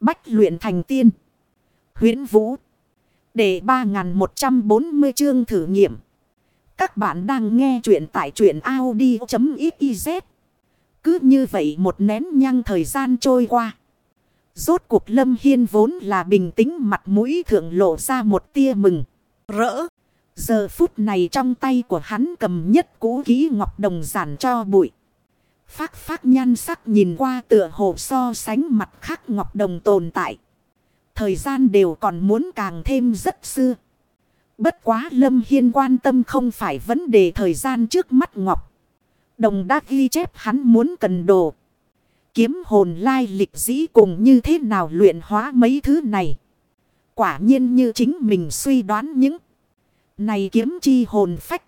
Bách luyện thành tiên. huyễn Vũ. Để 3140 chương thử nghiệm. Các bạn đang nghe truyện tại truyện Audi.xyz. Cứ như vậy một nén nhang thời gian trôi qua. Rốt cuộc Lâm Hiên vốn là bình tĩnh mặt mũi thượng lộ ra một tia mừng. Rỡ. Giờ phút này trong tay của hắn cầm nhất cũ ký ngọc đồng giản cho bụi. Phát phát nhan sắc nhìn qua tựa hồ so sánh mặt khác ngọc đồng tồn tại. Thời gian đều còn muốn càng thêm rất xưa. Bất quá Lâm Hiên quan tâm không phải vấn đề thời gian trước mắt ngọc. Đồng đã ghi chép hắn muốn cần đồ. Kiếm hồn lai lịch dĩ cùng như thế nào luyện hóa mấy thứ này. Quả nhiên như chính mình suy đoán những này kiếm chi hồn phách.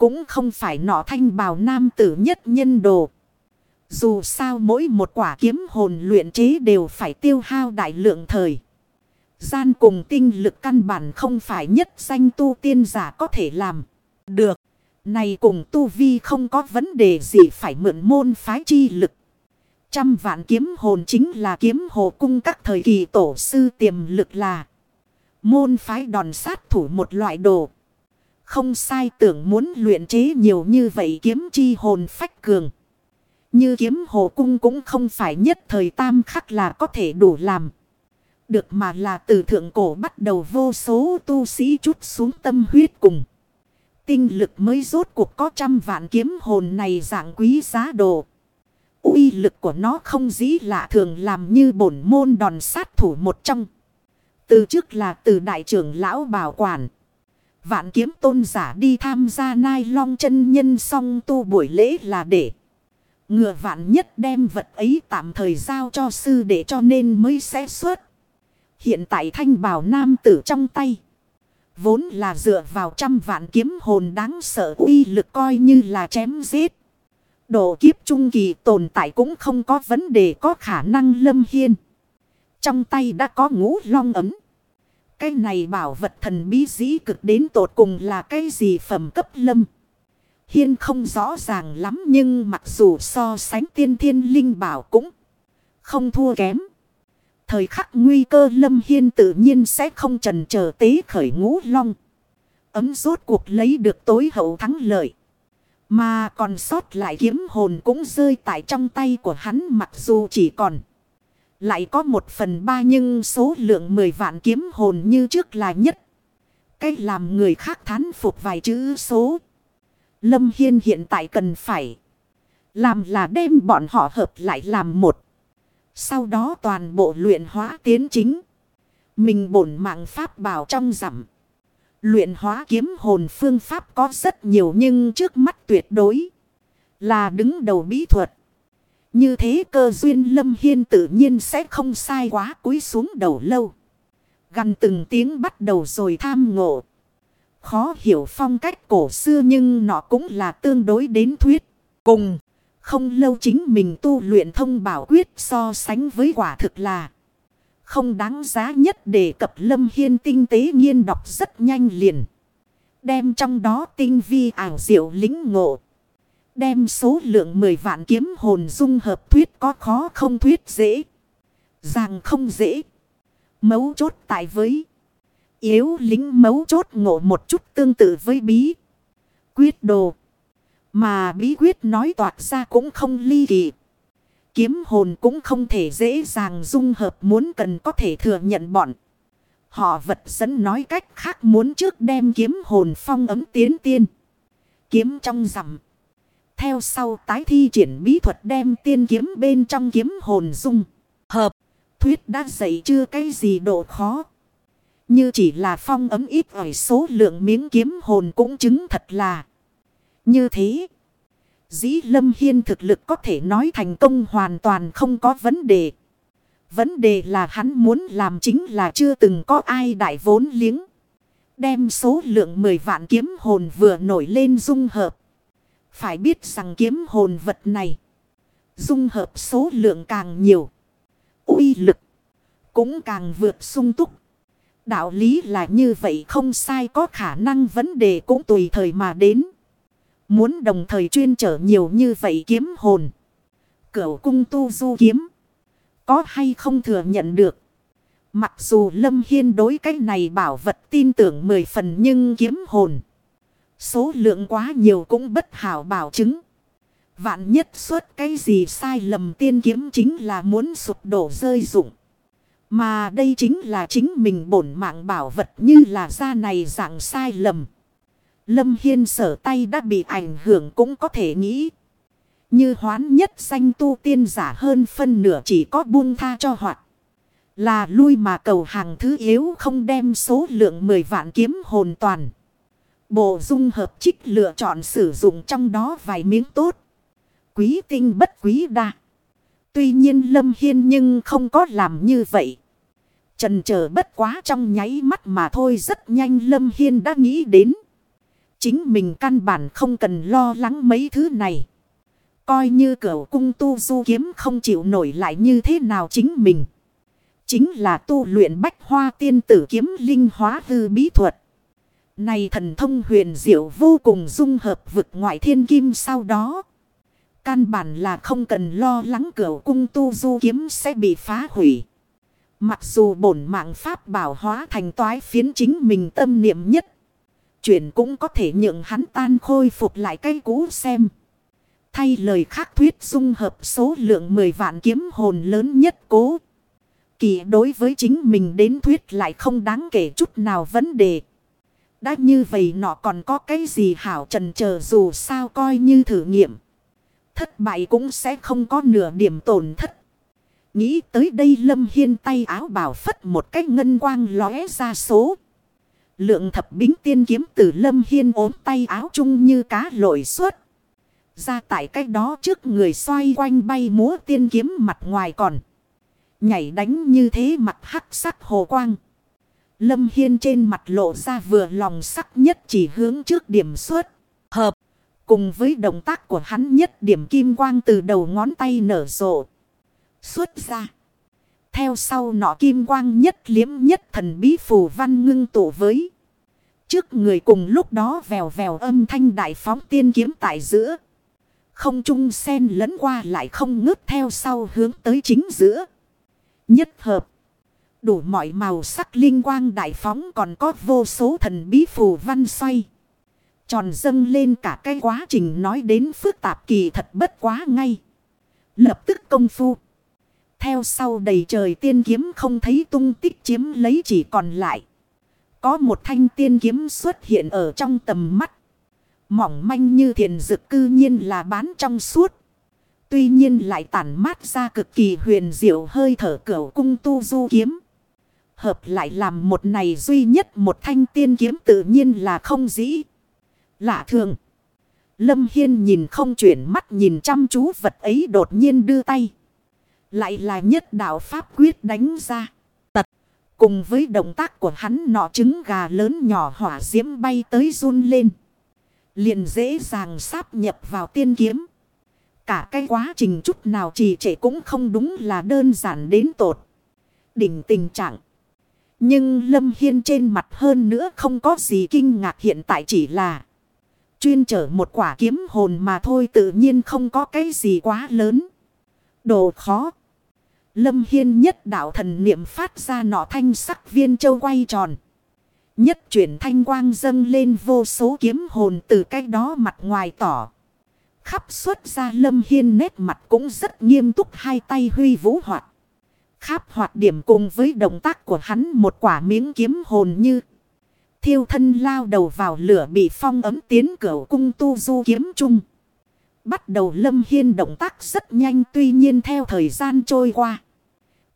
Cũng không phải nọ thanh bào nam tử nhất nhân đồ. Dù sao mỗi một quả kiếm hồn luyện chế đều phải tiêu hao đại lượng thời. Gian cùng tinh lực căn bản không phải nhất danh tu tiên giả có thể làm. Được. Này cùng tu vi không có vấn đề gì phải mượn môn phái chi lực. Trăm vạn kiếm hồn chính là kiếm hồ cung các thời kỳ tổ sư tiềm lực là. Môn phái đòn sát thủ một loại đồ. Không sai tưởng muốn luyện chế nhiều như vậy kiếm chi hồn phách cường. Như kiếm hồ cung cũng không phải nhất thời tam khắc là có thể đủ làm. Được mà là từ thượng cổ bắt đầu vô số tu sĩ chút xuống tâm huyết cùng. Tinh lực mới rốt cuộc có trăm vạn kiếm hồn này dạng quý giá đồ. uy lực của nó không dĩ lạ thường làm như bổn môn đòn sát thủ một trong. Từ trước là từ đại trưởng lão bảo quản. Vạn kiếm tôn giả đi tham gia nai long chân nhân song tu buổi lễ là để. Ngựa vạn nhất đem vật ấy tạm thời giao cho sư để cho nên mới sẽ xuất. Hiện tại thanh bảo nam tử trong tay. Vốn là dựa vào trăm vạn kiếm hồn đáng sợ uy lực coi như là chém giết. Độ kiếp trung kỳ tồn tại cũng không có vấn đề có khả năng lâm hiên. Trong tay đã có ngũ long ấm. Cái này bảo vật thần bí dĩ cực đến tột cùng là cái gì phẩm cấp lâm. Hiên không rõ ràng lắm nhưng mặc dù so sánh tiên thiên linh bảo cũng không thua kém. Thời khắc nguy cơ lâm hiên tự nhiên sẽ không trần chờ tế khởi ngũ long. Ấm rốt cuộc lấy được tối hậu thắng lợi. Mà còn sót lại kiếm hồn cũng rơi tại trong tay của hắn mặc dù chỉ còn. Lại có một phần ba nhưng số lượng mười vạn kiếm hồn như trước là nhất. Cách làm người khác thán phục vài chữ số. Lâm Hiên hiện tại cần phải làm là đem bọn họ hợp lại làm một. Sau đó toàn bộ luyện hóa tiến chính. Mình bổn mạng pháp bảo trong rằm. Luyện hóa kiếm hồn phương pháp có rất nhiều nhưng trước mắt tuyệt đối là đứng đầu bí thuật. Như thế cơ duyên lâm hiên tự nhiên sẽ không sai quá cúi xuống đầu lâu. Gần từng tiếng bắt đầu rồi tham ngộ. Khó hiểu phong cách cổ xưa nhưng nó cũng là tương đối đến thuyết. Cùng, không lâu chính mình tu luyện thông bảo quyết so sánh với quả thực là không đáng giá nhất để cập lâm hiên tinh tế nghiên đọc rất nhanh liền. Đem trong đó tinh vi ảo diệu lính ngộ. Đem số lượng 10 vạn kiếm hồn dung hợp thuyết có khó không thuyết dễ. Ràng không dễ. Mấu chốt tại với. Yếu lính mấu chốt ngộ một chút tương tự với bí. Quyết đồ. Mà bí quyết nói toạc ra cũng không ly kỳ. Kiếm hồn cũng không thể dễ dàng dung hợp muốn cần có thể thừa nhận bọn. Họ vật dẫn nói cách khác muốn trước đem kiếm hồn phong ấm tiến tiên. Kiếm trong rằm. Theo sau tái thi triển bí thuật đem tiên kiếm bên trong kiếm hồn dung. Hợp. Thuyết đã dạy chưa cái gì độ khó. Như chỉ là phong ấm ít ỏi số lượng miếng kiếm hồn cũng chứng thật là. Như thế. Dĩ lâm hiên thực lực có thể nói thành công hoàn toàn không có vấn đề. Vấn đề là hắn muốn làm chính là chưa từng có ai đại vốn liếng. Đem số lượng 10 vạn kiếm hồn vừa nổi lên dung hợp. Phải biết rằng kiếm hồn vật này. Dung hợp số lượng càng nhiều. uy lực. Cũng càng vượt sung túc. Đạo lý là như vậy, không sai, có khả năng vấn đề cũng tùy thời mà đến. Muốn đồng thời chuyên trở nhiều như vậy kiếm hồn. Cửu cung tu du kiếm. có hay không thừa nhận được. Mặc dù Lâm Hiên đối cái này bảo vật tin tưởng mười phần nhưng kiếm hồn. Số lượng quá nhiều cũng bất hảo bảo chứng. Vạn nhất suốt cái gì sai lầm tiên kiếm chính là muốn sụp đổ rơi rụng. Mà đây chính là chính mình bổn mạng bảo vật như là ra này dạng sai lầm. Lâm Hiên sở tay đã bị ảnh hưởng cũng có thể nghĩ. Như hoán nhất danh tu tiên giả hơn phân nửa chỉ có buông tha cho hoạt. Là lui mà cầu hàng thứ yếu không đem số lượng 10 vạn kiếm hồn toàn. Bộ dung hợp trích lựa chọn sử dụng trong đó vài miếng tốt. Quý tinh bất quý đa. Tuy nhiên Lâm Hiên nhưng không có làm như vậy. Trần chờ bất quá trong nháy mắt mà thôi rất nhanh Lâm Hiên đã nghĩ đến. Chính mình căn bản không cần lo lắng mấy thứ này. Coi như cửa cung tu du kiếm không chịu nổi lại như thế nào chính mình. Chính là tu luyện bách hoa tiên tử kiếm linh hóa hư bí thuật. Này thần thông huyền diệu vô cùng dung hợp vực ngoại thiên kim sau đó. Căn bản là không cần lo lắng cửa cung tu du kiếm sẽ bị phá hủy. Mặc dù bổn mạng pháp bảo hóa thành toái phiến chính mình tâm niệm nhất. Chuyện cũng có thể nhượng hắn tan khôi phục lại cây cũ xem. Thay lời khác thuyết dung hợp số lượng 10 vạn kiếm hồn lớn nhất cố. Kỳ đối với chính mình đến thuyết lại không đáng kể chút nào vấn đề. Đã như vậy nọ còn có cái gì hảo trần chờ dù sao coi như thử nghiệm. Thất bại cũng sẽ không có nửa điểm tổn thất. Nghĩ tới đây Lâm Hiên tay áo bảo phất một cách ngân quang lóe ra số. Lượng thập bính tiên kiếm từ Lâm Hiên ốm tay áo chung như cá lội suốt. Ra tại cách đó trước người xoay quanh bay múa tiên kiếm mặt ngoài còn. Nhảy đánh như thế mặt hắc sắc hồ quang. Lâm Hiên trên mặt lộ ra vừa lòng sắc nhất chỉ hướng trước điểm xuất Hợp. Cùng với động tác của hắn nhất điểm kim quang từ đầu ngón tay nở rộ. Xuất ra. Theo sau nọ kim quang nhất liếm nhất thần bí phù văn ngưng tụ với. Trước người cùng lúc đó vèo vèo âm thanh đại phóng tiên kiếm tại giữa. Không trung sen lẫn qua lại không ngớt theo sau hướng tới chính giữa. Nhất hợp. Đủ mọi màu sắc linh quang đại phóng còn có vô số thần bí phù văn xoay. Tròn dâng lên cả cái quá trình nói đến phức tạp kỳ thật bất quá ngay. Lập tức công phu. Theo sau đầy trời tiên kiếm không thấy tung tích chiếm lấy chỉ còn lại. Có một thanh tiên kiếm xuất hiện ở trong tầm mắt. Mỏng manh như thiền dực cư nhiên là bán trong suốt. Tuy nhiên lại tản mát ra cực kỳ huyền diệu hơi thở cửu cung tu du kiếm. Hợp lại làm một này duy nhất một thanh tiên kiếm tự nhiên là không dĩ. Lạ thường. Lâm Hiên nhìn không chuyển mắt nhìn chăm chú vật ấy đột nhiên đưa tay. Lại là nhất đạo pháp quyết đánh ra. Tật. Cùng với động tác của hắn nọ trứng gà lớn nhỏ hỏa diễm bay tới run lên. Liền dễ dàng sáp nhập vào tiên kiếm. Cả cái quá trình chút nào trì trệ cũng không đúng là đơn giản đến tột. Đỉnh tình trạng. Nhưng Lâm Hiên trên mặt hơn nữa không có gì kinh ngạc hiện tại chỉ là chuyên trở một quả kiếm hồn mà thôi, tự nhiên không có cái gì quá lớn. Đồ khó. Lâm Hiên nhất đạo thần niệm phát ra nọ thanh sắc viên châu quay tròn. Nhất chuyển thanh quang dâng lên vô số kiếm hồn từ cách đó mặt ngoài tỏ. Khắp xuất ra Lâm Hiên nét mặt cũng rất nghiêm túc, hai tay huy vũ hoạt. Khắp hoạt điểm cùng với động tác của hắn một quả miếng kiếm hồn như. Thiêu thân lao đầu vào lửa bị phong ấm tiến cửa cung tu du kiếm chung. Bắt đầu Lâm Hiên động tác rất nhanh tuy nhiên theo thời gian trôi qua.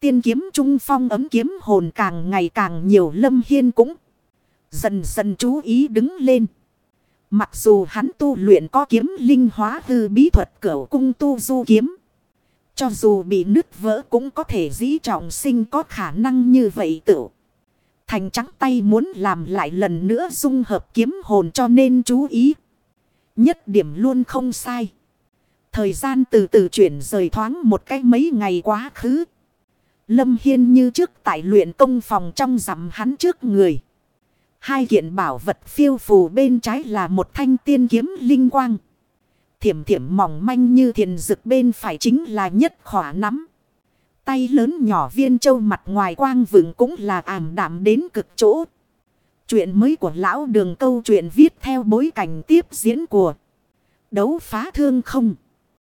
Tiên kiếm trung phong ấm kiếm hồn càng ngày càng nhiều Lâm Hiên cũng dần dần chú ý đứng lên. Mặc dù hắn tu luyện có kiếm linh hóa hư bí thuật cửa cung tu du kiếm. Cho dù bị nứt vỡ cũng có thể dĩ trọng sinh có khả năng như vậy tự. Thành trắng tay muốn làm lại lần nữa dung hợp kiếm hồn cho nên chú ý. Nhất điểm luôn không sai. Thời gian từ từ chuyển rời thoáng một cái mấy ngày quá khứ. Lâm Hiên như trước tại luyện công phòng trong rằm hắn trước người. Hai kiện bảo vật phiêu phù bên trái là một thanh tiên kiếm linh quang. Thiểm thiểm mỏng manh như thiền dực bên phải chính là nhất khỏa nắm tay lớn nhỏ viên châu mặt ngoài quang vững cũng là ảm đạm đến cực chỗ. Chuyện mới của lão đường câu chuyện viết theo bối cảnh tiếp diễn của đấu phá thương không.